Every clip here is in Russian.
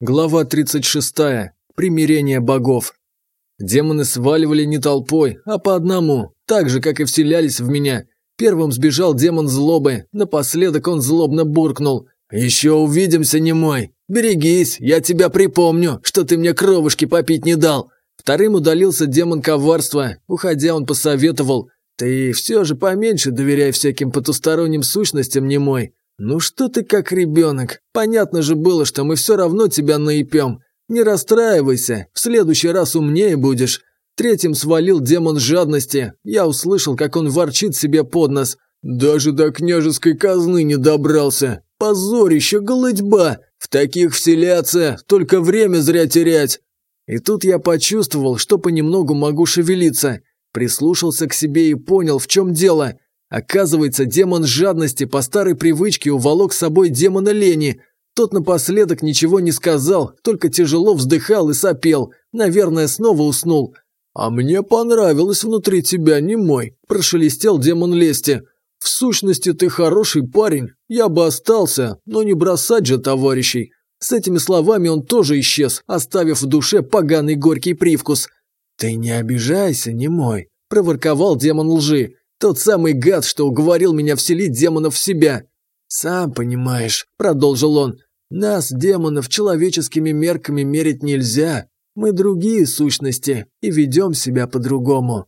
Глава 36. Примирение богов. Демоны сваливали не толпой, а по одному, так же, как и вселялись в меня. Первым сбежал демон злобы, напоследок он злобно буркнул. «Еще увидимся, немой! Берегись, я тебя припомню, что ты мне кровушки попить не дал!» Вторым удалился демон коварства, уходя он посоветовал. «Ты все же поменьше доверяй всяким потусторонним сущностям, немой. «Ну что ты как ребенок? Понятно же было, что мы все равно тебя наипем. Не расстраивайся, в следующий раз умнее будешь». Третьим свалил демон жадности. Я услышал, как он ворчит себе под нос. «Даже до княжеской казны не добрался. Позорище, голодьба! В таких вселяться, только время зря терять!» И тут я почувствовал, что понемногу могу шевелиться. Прислушался к себе и понял, в чем дело – Оказывается, демон жадности по старой привычке уволок с собой демона лени. Тот напоследок ничего не сказал, только тяжело вздыхал и сопел. Наверное, снова уснул. «А мне понравилось внутри тебя, не мой», – прошелестел демон лести. «В сущности, ты хороший парень. Я бы остался, но не бросать же товарищей». С этими словами он тоже исчез, оставив в душе поганый горький привкус. «Ты не обижайся, не мой», – проворковал демон лжи. Тот самый гад, что уговорил меня вселить демонов в себя. Сам понимаешь, продолжил он, нас, демонов, человеческими мерками мерить нельзя. Мы другие сущности и ведем себя по-другому.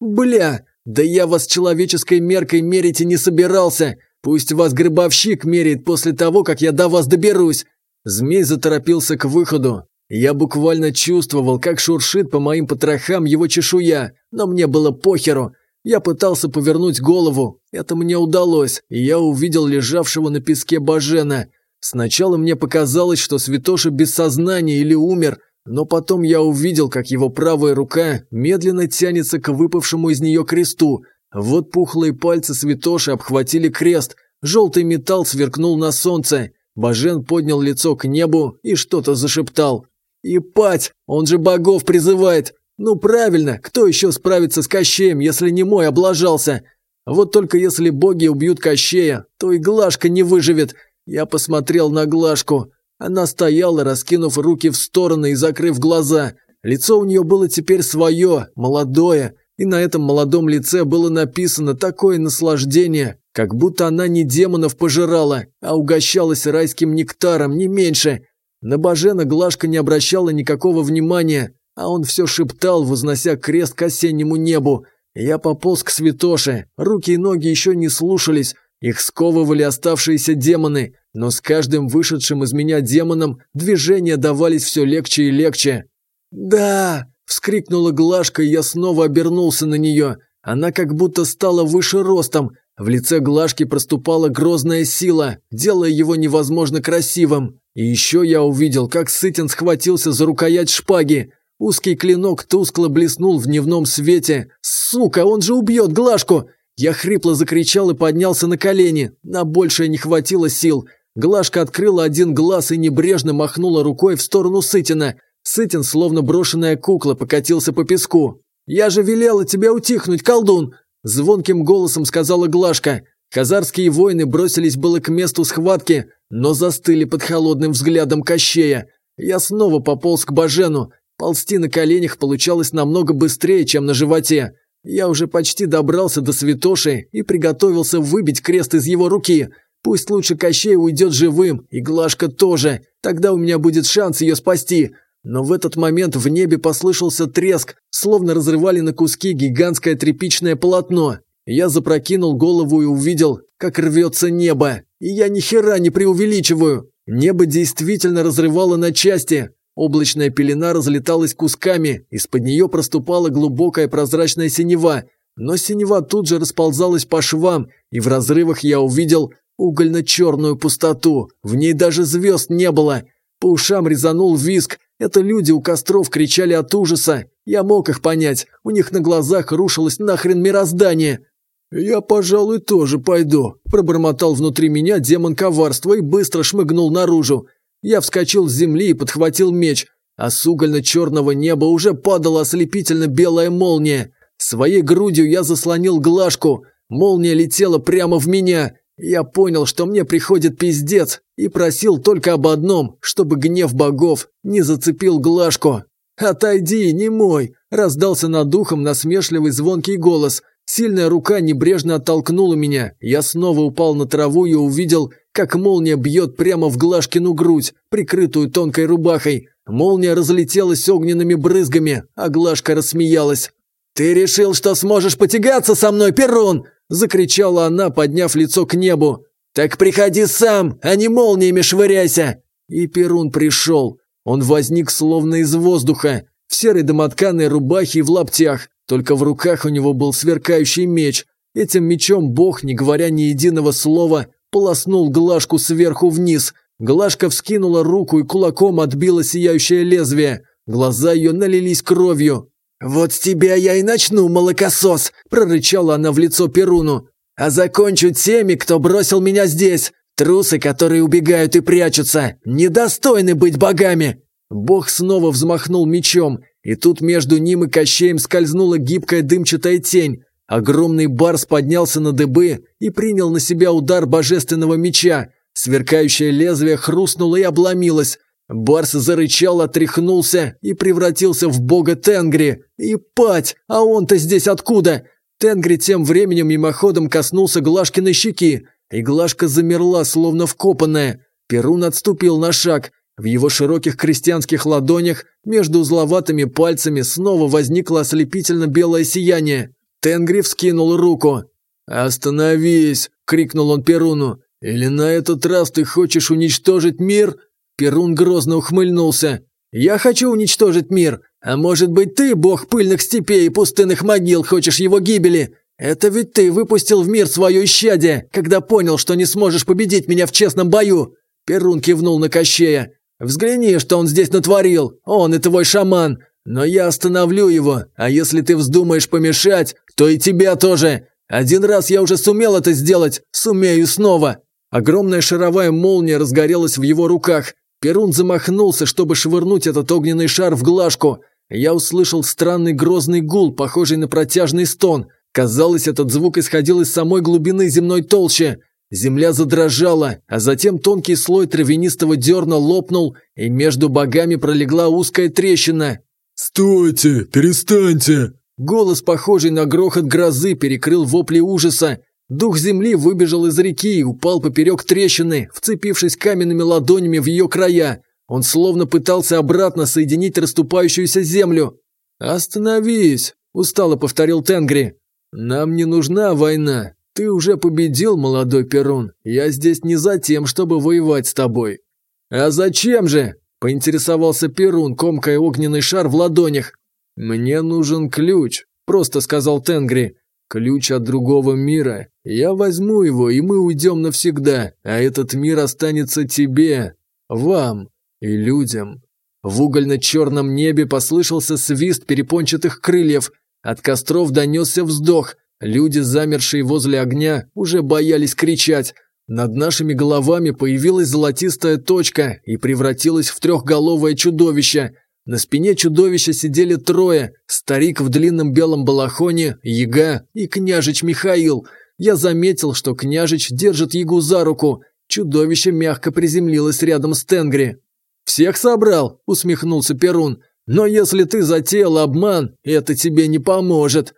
Бля, да я вас человеческой меркой мерить и не собирался. Пусть вас гробовщик мерит после того, как я до вас доберусь. Змей заторопился к выходу. Я буквально чувствовал, как шуршит по моим потрохам его чешуя, но мне было похеру. Я пытался повернуть голову. Это мне удалось, и я увидел лежавшего на песке Бажена. Сначала мне показалось, что Святоша без сознания или умер, но потом я увидел, как его правая рука медленно тянется к выпавшему из нее кресту. Вот пухлые пальцы Святоши обхватили крест, желтый металл сверкнул на солнце. Бажен поднял лицо к небу и что-то зашептал. «Ипать! Он же богов призывает! Ну правильно, кто еще справится с Кощеем, если не мой облажался? Вот только если боги убьют Кощея, то и Глашка не выживет. Я посмотрел на Глашку. Она стояла, раскинув руки в стороны и закрыв глаза. Лицо у нее было теперь свое, молодое, и на этом молодом лице было написано такое наслаждение, как будто она не демонов пожирала, а угощалась райским нектаром не меньше. На Бажена Глашка не обращала никакого внимания, а он все шептал, вознося крест к осеннему небу. Я пополз к святоше, руки и ноги еще не слушались, их сковывали оставшиеся демоны, но с каждым вышедшим из меня демоном движения давались все легче и легче. «Да!» – вскрикнула Глашка, и я снова обернулся на нее. Она как будто стала выше ростом. В лице Глашки проступала грозная сила, делая его невозможно красивым. И еще я увидел, как Сытин схватился за рукоять шпаги. Узкий клинок тускло блеснул в дневном свете. «Сука, он же убьет Глашку!» Я хрипло закричал и поднялся на колени. На большее не хватило сил. Глашка открыла один глаз и небрежно махнула рукой в сторону Сытина. Сытин, словно брошенная кукла, покатился по песку. «Я же велела тебе утихнуть, колдун!» Звонким голосом сказала Глашка. Казарские воины бросились было к месту схватки, но застыли под холодным взглядом Кощея. Я снова пополз к Бажену. Ползти на коленях получалось намного быстрее, чем на животе. Я уже почти добрался до святоши и приготовился выбить крест из его руки. Пусть лучше Кощей уйдет живым, и Глашка тоже. Тогда у меня будет шанс ее спасти. Но в этот момент в небе послышался треск, словно разрывали на куски гигантское тряпичное полотно. Я запрокинул голову и увидел, как рвется небо. И я ни хера не преувеличиваю. Небо действительно разрывало на части. Облачная пелена разлеталась кусками, из-под нее проступала глубокая прозрачная синева, но синева тут же расползалась по швам, и в разрывах я увидел угольно-черную пустоту, в ней даже звезд не было. По ушам резанул виск, это люди у костров кричали от ужаса, я мог их понять, у них на глазах рушилось нахрен мироздание. «Я, пожалуй, тоже пойду», – пробормотал внутри меня демон коварства и быстро шмыгнул наружу. Я вскочил с земли и подхватил меч, а с угольно-черного неба уже падала ослепительно белая молния. Своей грудью я заслонил глажку, молния летела прямо в меня. Я понял, что мне приходит пиздец, и просил только об одном, чтобы гнев богов не зацепил глажку. «Отойди, не мой!» – раздался над ухом насмешливый звонкий голос. Сильная рука небрежно оттолкнула меня. Я снова упал на траву и увидел, как молния бьет прямо в Глашкину грудь, прикрытую тонкой рубахой. Молния разлетелась огненными брызгами, а Глашка рассмеялась. «Ты решил, что сможешь потягаться со мной, Перун?» – закричала она, подняв лицо к небу. «Так приходи сам, а не молниями швыряйся!» И Перун пришел. Он возник словно из воздуха, в серой домотканной рубахе и в лаптях, только в руках у него был сверкающий меч. Этим мечом Бог, не говоря ни единого слова, полоснул Глашку сверху вниз. Глашка вскинула руку и кулаком отбила сияющее лезвие. Глаза ее налились кровью. «Вот с тебя я и начну, молокосос!» – прорычала она в лицо Перуну. «А закончу теми, кто бросил меня здесь! Трусы, которые убегают и прячутся, недостойны быть богами!» Бог снова взмахнул мечом, и тут между ним и Кощеем скользнула гибкая дымчатая тень. Огромный барс поднялся на дыбы и принял на себя удар божественного меча. Сверкающее лезвие хрустнуло и обломилось. Барс зарычал, отряхнулся и превратился в бога Тенгри. И пать, а он-то здесь откуда? Тенгри тем временем мимоходом коснулся Глашкиной щеки, и Глашка замерла, словно вкопанная. Перун отступил на шаг. В его широких крестьянских ладонях между узловатыми пальцами снова возникло ослепительно белое сияние. Тенгри скинул руку. «Остановись!» – крикнул он Перуну. «Или на этот раз ты хочешь уничтожить мир?» Перун грозно ухмыльнулся. «Я хочу уничтожить мир! А может быть ты, бог пыльных степей и пустынных могил, хочешь его гибели? Это ведь ты выпустил в мир свое исчадие, когда понял, что не сможешь победить меня в честном бою!» Перун кивнул на Кощея. «Взгляни, что он здесь натворил! Он и твой шаман! Но я остановлю его, а если ты вздумаешь помешать, то и тебя тоже. Один раз я уже сумел это сделать, сумею снова». Огромная шаровая молния разгорелась в его руках. Перун замахнулся, чтобы швырнуть этот огненный шар в глажку. Я услышал странный грозный гул, похожий на протяжный стон. Казалось, этот звук исходил из самой глубины земной толщи. Земля задрожала, а затем тонкий слой травянистого дерна лопнул, и между богами пролегла узкая трещина, «Стойте! Перестаньте!» Голос, похожий на грохот грозы, перекрыл вопли ужаса. Дух земли выбежал из реки и упал поперек трещины, вцепившись каменными ладонями в ее края. Он словно пытался обратно соединить расступающуюся землю. «Остановись!» – устало повторил Тенгри. «Нам не нужна война. Ты уже победил, молодой Перун. Я здесь не за тем, чтобы воевать с тобой». «А зачем же?» Поинтересовался Перун, комкая огненный шар в ладонях. «Мне нужен ключ», – просто сказал Тенгри. «Ключ от другого мира. Я возьму его, и мы уйдем навсегда, а этот мир останется тебе, вам и людям». В угольно-черном небе послышался свист перепончатых крыльев. От костров донесся вздох. Люди, замершие возле огня, уже боялись кричать. Над нашими головами появилась золотистая точка и превратилась в трехголовое чудовище. На спине чудовища сидели трое – старик в длинном белом балахоне, яга и княжич Михаил. Я заметил, что княжич держит ягу за руку. Чудовище мягко приземлилось рядом с Тенгри. «Всех собрал?» – усмехнулся Перун. «Но если ты затеял обман, это тебе не поможет».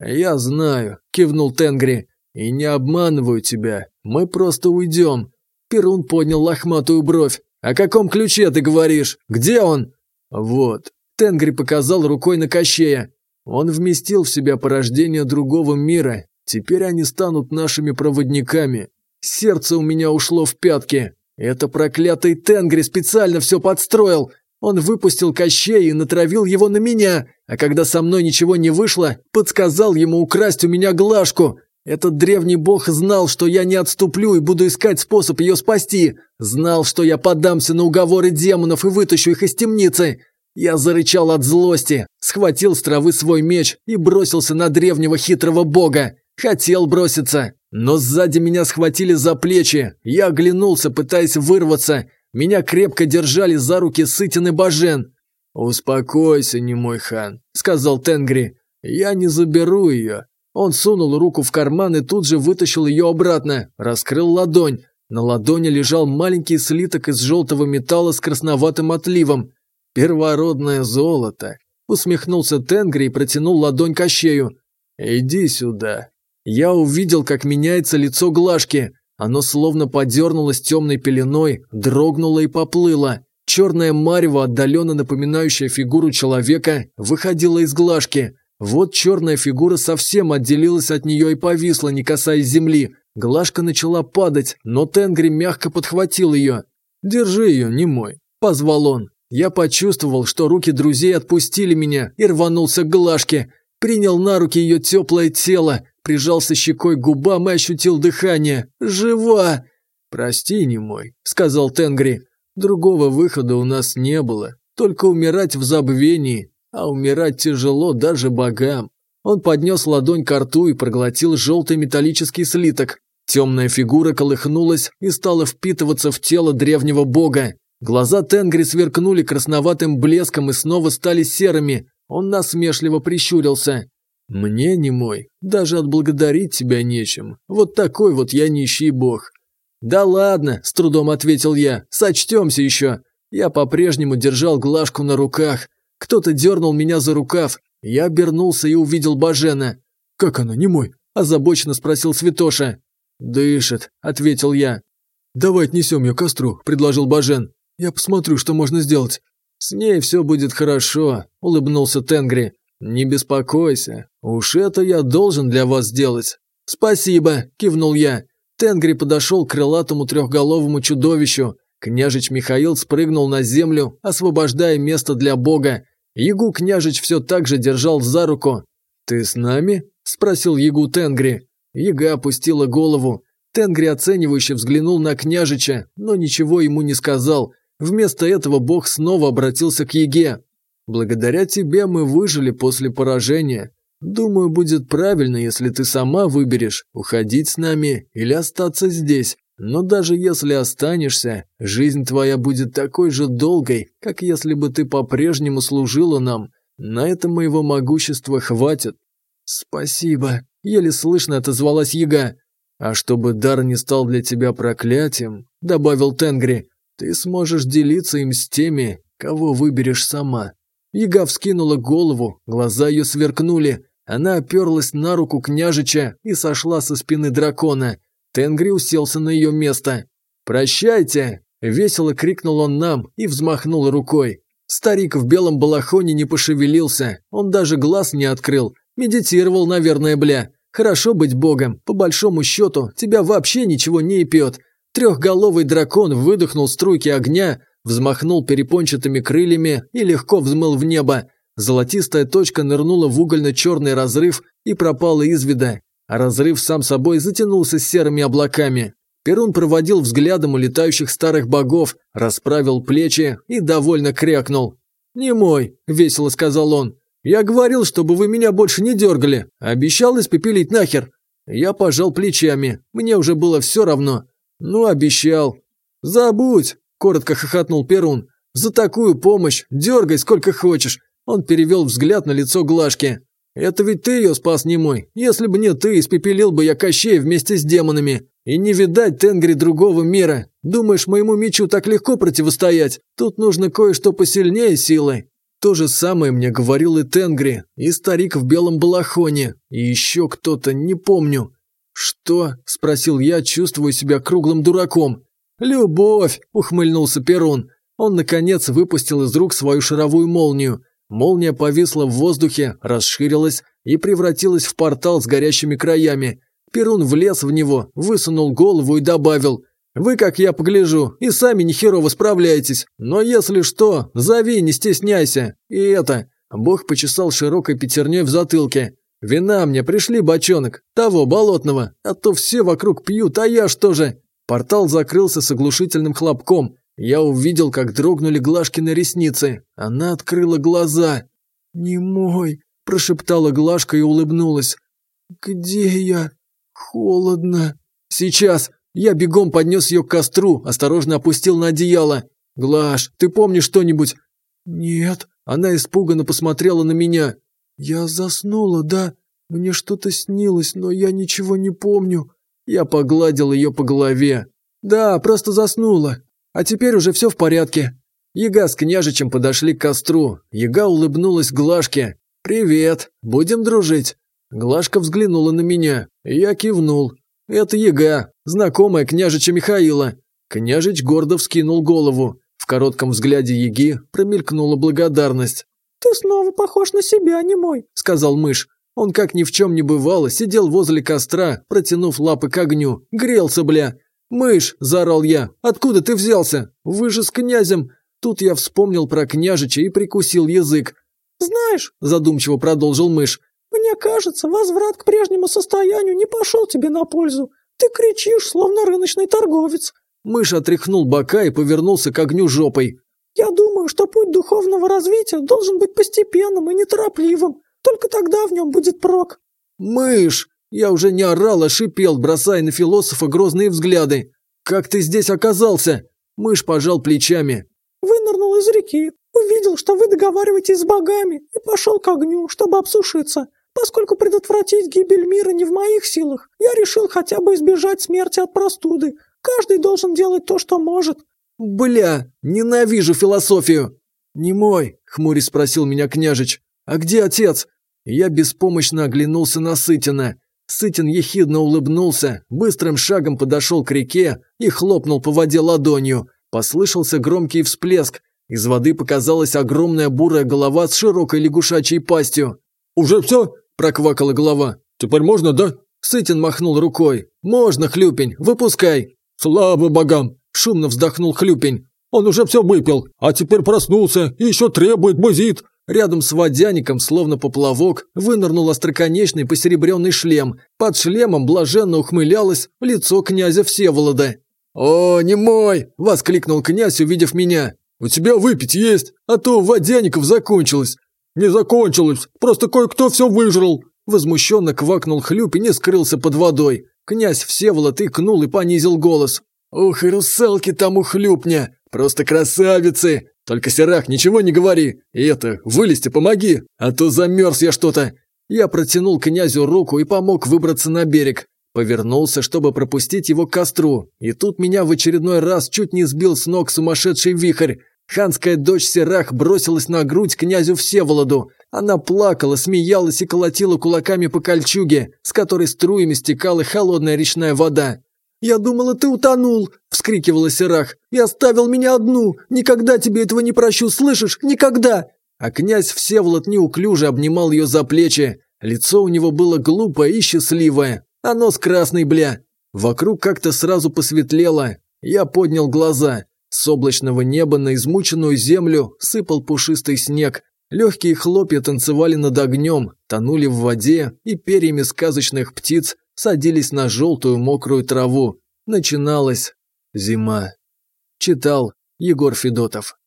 «Я знаю», – кивнул Тенгри. И не обманываю тебя, мы просто уйдем. Перун поднял лохматую бровь. О каком ключе ты говоришь? Где он? Вот. Тенгри показал рукой на Кощея. Он вместил в себя порождение другого мира. Теперь они станут нашими проводниками. Сердце у меня ушло в пятки. Это проклятый Тенгри специально все подстроил. Он выпустил Кощея и натравил его на меня, а когда со мной ничего не вышло, подсказал ему украсть у меня глажку. Этот древний бог знал, что я не отступлю и буду искать способ ее спасти. Знал, что я поддамся на уговоры демонов и вытащу их из темницы. Я зарычал от злости, схватил с травы свой меч и бросился на древнего хитрого бога. Хотел броситься, но сзади меня схватили за плечи. Я оглянулся, пытаясь вырваться. Меня крепко держали за руки Сытин и Бажен. «Успокойся, не мой хан», — сказал Тенгри. «Я не заберу ее. Он сунул руку в карман и тут же вытащил ее обратно, раскрыл ладонь. На ладони лежал маленький слиток из желтого металла с красноватым отливом. «Первородное золото!» Усмехнулся Тенгри и протянул ладонь Кощею. «Иди сюда». Я увидел, как меняется лицо Глашки. Оно словно подернулось темной пеленой, дрогнуло и поплыло. Черная марево, отдаленно напоминающая фигуру человека, выходила из Глашки – вот черная фигура совсем отделилась от нее и повисла, не касаясь земли. Глажка начала падать, но Тенгри мягко подхватил ее. «Держи ее, не мой», – позвал он. Я почувствовал, что руки друзей отпустили меня и рванулся к Глажке. Принял на руки ее теплое тело, прижался щекой к губам и ощутил дыхание. «Жива!» «Прости, не мой», – сказал Тенгри. «Другого выхода у нас не было, только умирать в забвении а умирать тяжело даже богам. Он поднес ладонь к рту и проглотил желтый металлический слиток. Темная фигура колыхнулась и стала впитываться в тело древнего бога. Глаза Тенгри сверкнули красноватым блеском и снова стали серыми. Он насмешливо прищурился. «Мне, не мой, даже отблагодарить тебя нечем. Вот такой вот я нищий бог». «Да ладно», – с трудом ответил я, – «сочтемся еще». Я по-прежнему держал глажку на руках. Кто-то дернул меня за рукав. Я обернулся и увидел Бажена. «Как она, не мой?» – озабоченно спросил Святоша. «Дышит», – ответил я. «Давай отнесем ее к костру», – предложил Бажен. «Я посмотрю, что можно сделать». «С ней все будет хорошо», – улыбнулся Тенгри. «Не беспокойся. Уж это я должен для вас сделать». «Спасибо», – кивнул я. Тенгри подошел к крылатому трехголовому чудовищу. Княжич Михаил спрыгнул на землю, освобождая место для бога. Ягу княжич все так же держал за руку. «Ты с нами?» – спросил Ягу Тенгри. Яга опустила голову. Тенгри оценивающе взглянул на княжича, но ничего ему не сказал. Вместо этого бог снова обратился к Еге. «Благодаря тебе мы выжили после поражения. Думаю, будет правильно, если ты сама выберешь, уходить с нами или остаться здесь. Но даже если останешься, жизнь твоя будет такой же долгой, как если бы ты по-прежнему служила нам. На это моего могущества хватит». «Спасибо», – еле слышно отозвалась Яга. «А чтобы дар не стал для тебя проклятием», – добавил Тенгри, – «ты сможешь делиться им с теми, кого выберешь сама». Яга вскинула голову, глаза ее сверкнули, она оперлась на руку княжича и сошла со спины дракона – Тенгри уселся на ее место. «Прощайте!» – весело крикнул он нам и взмахнул рукой. Старик в белом балахоне не пошевелился, он даже глаз не открыл. Медитировал, наверное, бля. Хорошо быть богом, по большому счету, тебя вообще ничего не пьет. Трехголовый дракон выдохнул струйки огня, взмахнул перепончатыми крыльями и легко взмыл в небо. Золотистая точка нырнула в угольно-черный разрыв и пропала из вида разрыв сам собой затянулся серыми облаками. Перун проводил взглядом улетающих старых богов, расправил плечи и довольно крякнул. «Не мой», – весело сказал он. «Я говорил, чтобы вы меня больше не дергали. Обещал испепелить нахер». Я пожал плечами. Мне уже было все равно. «Ну, обещал». «Забудь», – коротко хохотнул Перун. «За такую помощь дергай сколько хочешь». Он перевел взгляд на лицо Глашки. Это ведь ты ее спас, не мой. Если бы не ты, испепелил бы я кощей вместе с демонами. И не видать Тенгри другого мира. Думаешь, моему мечу так легко противостоять? Тут нужно кое-что посильнее силы. То же самое мне говорил и Тенгри, и старик в белом балахоне, и еще кто-то, не помню. «Что?» – спросил я, чувствую себя круглым дураком. «Любовь!» – ухмыльнулся Перун. Он, наконец, выпустил из рук свою шаровую молнию – Молния повисла в воздухе, расширилась и превратилась в портал с горящими краями. Перун влез в него, высунул голову и добавил «Вы, как я погляжу, и сами нехерово справляетесь, но если что, зови, не стесняйся». И это... Бог почесал широкой пятерней в затылке. «Вина мне, пришли, бочонок, того болотного, а то все вокруг пьют, а я что же?» Портал закрылся с оглушительным хлопком. Я увидел, как дрогнули Глашкины ресницы. Она открыла глаза. «Не мой!» – прошептала Глашка и улыбнулась. «Где я? Холодно!» «Сейчас!» Я бегом поднес ее к костру, осторожно опустил на одеяло. «Глаш, ты помнишь что-нибудь?» «Нет». Она испуганно посмотрела на меня. «Я заснула, да? Мне что-то снилось, но я ничего не помню». Я погладил ее по голове. «Да, просто заснула. А теперь уже все в порядке. Яга с княжичем подошли к костру. Яга улыбнулась Глашке. «Привет, будем дружить». Глашка взглянула на меня. Я кивнул. «Это Яга, знакомая княжича Михаила». Княжич гордо вскинул голову. В коротком взгляде Яги промелькнула благодарность. «Ты снова похож на себя, а не мой, сказал мышь. Он, как ни в чем не бывало, сидел возле костра, протянув лапы к огню. Грелся, бля. «Мышь!» – заорал я. «Откуда ты взялся? Вы же с князем!» Тут я вспомнил про княжича и прикусил язык. «Знаешь», – задумчиво продолжил мышь, «мне кажется, возврат к прежнему состоянию не пошел тебе на пользу. Ты кричишь, словно рыночный торговец». Мышь отряхнул бока и повернулся к огню жопой. «Я думаю, что путь духовного развития должен быть постепенным и неторопливым. Только тогда в нем будет прок». «Мышь!» Я уже не орал, а шипел, бросая на философа грозные взгляды. «Как ты здесь оказался?» Мышь пожал плечами. «Вынырнул из реки, увидел, что вы договариваетесь с богами, и пошел к огню, чтобы обсушиться. Поскольку предотвратить гибель мира не в моих силах, я решил хотя бы избежать смерти от простуды. Каждый должен делать то, что может». «Бля, ненавижу философию!» «Не мой», — хмурь спросил меня княжич. «А где отец?» Я беспомощно оглянулся на Сытина. Сытин ехидно улыбнулся, быстрым шагом подошел к реке и хлопнул по воде ладонью. Послышался громкий всплеск. Из воды показалась огромная бурая голова с широкой лягушачьей пастью. «Уже все?» – проквакала голова. «Теперь можно, да?» Сытин махнул рукой. «Можно, Хлюпень, выпускай!» «Слава богам!» – шумно вздохнул Хлюпень. «Он уже все выпил, а теперь проснулся и еще требует бузит!» Рядом с водяником, словно поплавок, вынырнул остроконечный посеребренный шлем. Под шлемом блаженно ухмылялось лицо князя Всеволода. «О, не мой!» – воскликнул князь, увидев меня. «У тебя выпить есть, а то водяников закончилось». «Не закончилось, просто кое-кто все выжрал!» Возмущенно квакнул хлюп и не скрылся под водой. Князь Всеволод икнул и понизил голос. «Ух, и русалки там хлюпня, Просто красавицы! «Только, Серак, ничего не говори! И это, вылезти, помоги, а то замерз я что-то!» Я протянул князю руку и помог выбраться на берег. Повернулся, чтобы пропустить его к костру, и тут меня в очередной раз чуть не сбил с ног сумасшедший вихрь. Ханская дочь Серах бросилась на грудь князю Всеволоду. Она плакала, смеялась и колотила кулаками по кольчуге, с которой струями стекала холодная речная вода. «Я думала, ты утонул!» – вскрикивала Серах. и оставил меня одну! Никогда тебе этого не прощу, слышишь? Никогда!» А князь Всеволод неуклюже обнимал ее за плечи. Лицо у него было глупое и счастливое, а нос красный, бля. Вокруг как-то сразу посветлело. Я поднял глаза. С облачного неба на измученную землю сыпал пушистый снег. Легкие хлопья танцевали над огнем, тонули в воде и перьями сказочных птиц садились на желтую мокрую траву. Начиналась зима. Читал Егор Федотов.